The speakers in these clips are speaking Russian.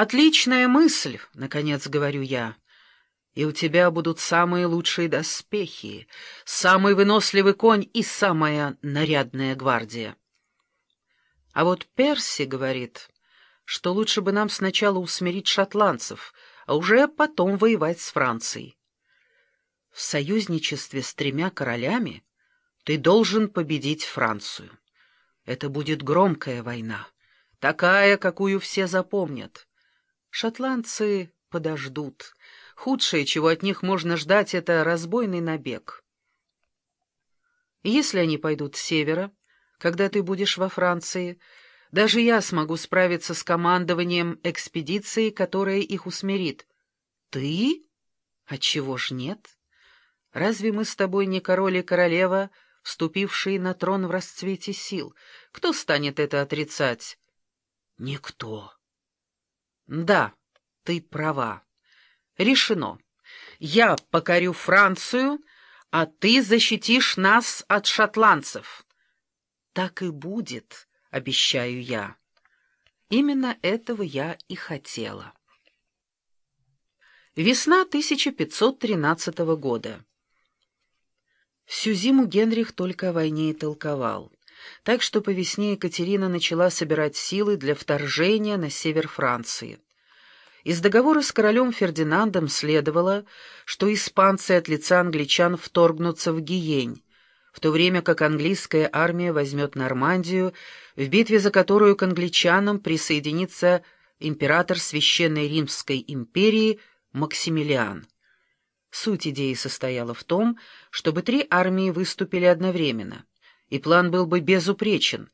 «Отличная мысль», — наконец говорю я. «И у тебя будут самые лучшие доспехи, самый выносливый конь и самая нарядная гвардия». А вот Перси говорит, что лучше бы нам сначала усмирить шотландцев, а уже потом воевать с Францией. В союзничестве с тремя королями ты должен победить Францию. Это будет громкая война, такая, какую все запомнят. Шотландцы подождут. Худшее, чего от них можно ждать, это разбойный набег. Если они пойдут с севера, когда ты будешь во Франции, даже я смогу справиться с командованием экспедиции, которая их усмирит. Ты? Отчего ж нет? Разве мы с тобой не король и королева, вступившие на трон в расцвете сил? Кто станет это отрицать? Никто. Да, ты права. Решено. Я покорю Францию, а ты защитишь нас от шотландцев. Так и будет, обещаю я. Именно этого я и хотела. Весна 1513 года. Всю зиму Генрих только о войне и толковал так что по весне Екатерина начала собирать силы для вторжения на север Франции. Из договора с королем Фердинандом следовало, что испанцы от лица англичан вторгнутся в Гиень, в то время как английская армия возьмет Нормандию, в битве за которую к англичанам присоединится император Священной Римской империи Максимилиан. Суть идеи состояла в том, чтобы три армии выступили одновременно и план был бы безупречен,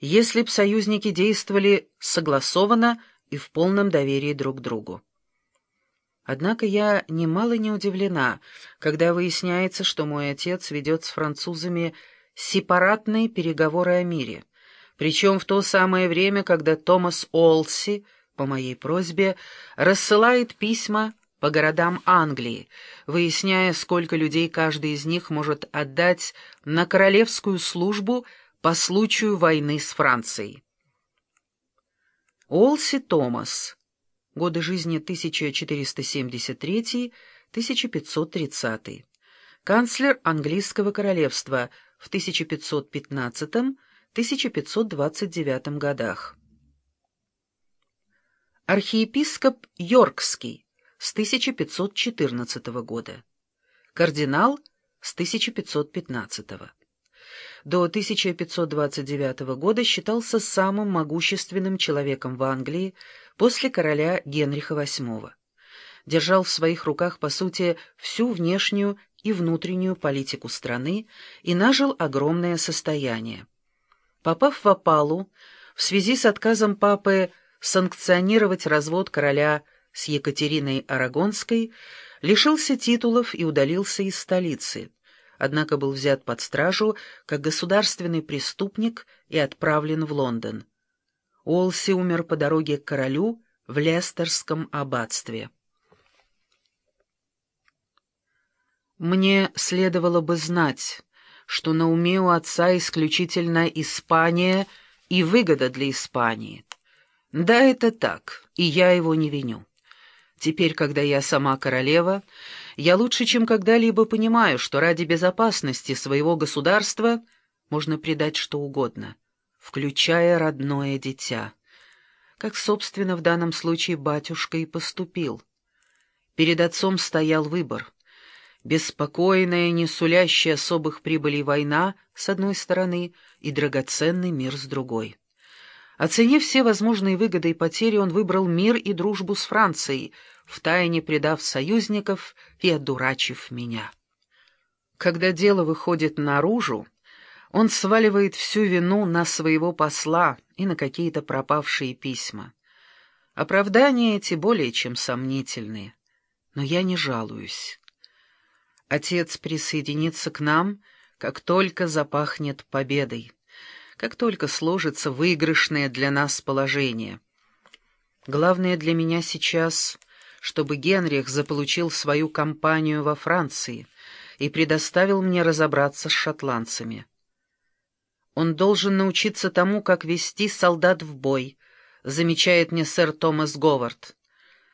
если б союзники действовали согласованно и в полном доверии друг к другу. Однако я немало не удивлена, когда выясняется, что мой отец ведет с французами сепаратные переговоры о мире, причем в то самое время, когда Томас Олси, по моей просьбе, рассылает письма по городам Англии, выясняя, сколько людей каждый из них может отдать на королевскую службу по случаю войны с Францией. Олси Томас. Годы жизни 1473-1530. Канцлер английского королевства в 1515-1529 годах. Архиепископ Йоркский с 1514 года, кардинал с 1515 До 1529 года считался самым могущественным человеком в Англии после короля Генриха VIII. Держал в своих руках, по сути, всю внешнюю и внутреннюю политику страны и нажил огромное состояние. Попав в опалу, в связи с отказом папы санкционировать развод короля с Екатериной Арагонской, лишился титулов и удалился из столицы, однако был взят под стражу как государственный преступник и отправлен в Лондон. Олси умер по дороге к королю в Лестерском аббатстве. Мне следовало бы знать, что на уме у отца исключительно Испания и выгода для Испании. Да, это так, и я его не виню. Теперь, когда я сама королева, я лучше, чем когда-либо понимаю, что ради безопасности своего государства можно предать что угодно, включая родное дитя. Как, собственно, в данном случае батюшка и поступил. Перед отцом стоял выбор. Беспокойная, не сулящая особых прибылей война, с одной стороны, и драгоценный мир с другой. Оценив все возможные выгоды и потери, он выбрал мир и дружбу с Францией, втайне предав союзников и одурачив меня. Когда дело выходит наружу, он сваливает всю вину на своего посла и на какие-то пропавшие письма. Оправдания эти более чем сомнительные, но я не жалуюсь. Отец присоединится к нам, как только запахнет победой как только сложится выигрышное для нас положение. Главное для меня сейчас, чтобы Генрих заполучил свою компанию во Франции и предоставил мне разобраться с шотландцами. Он должен научиться тому, как вести солдат в бой, замечает мне сэр Томас Говард.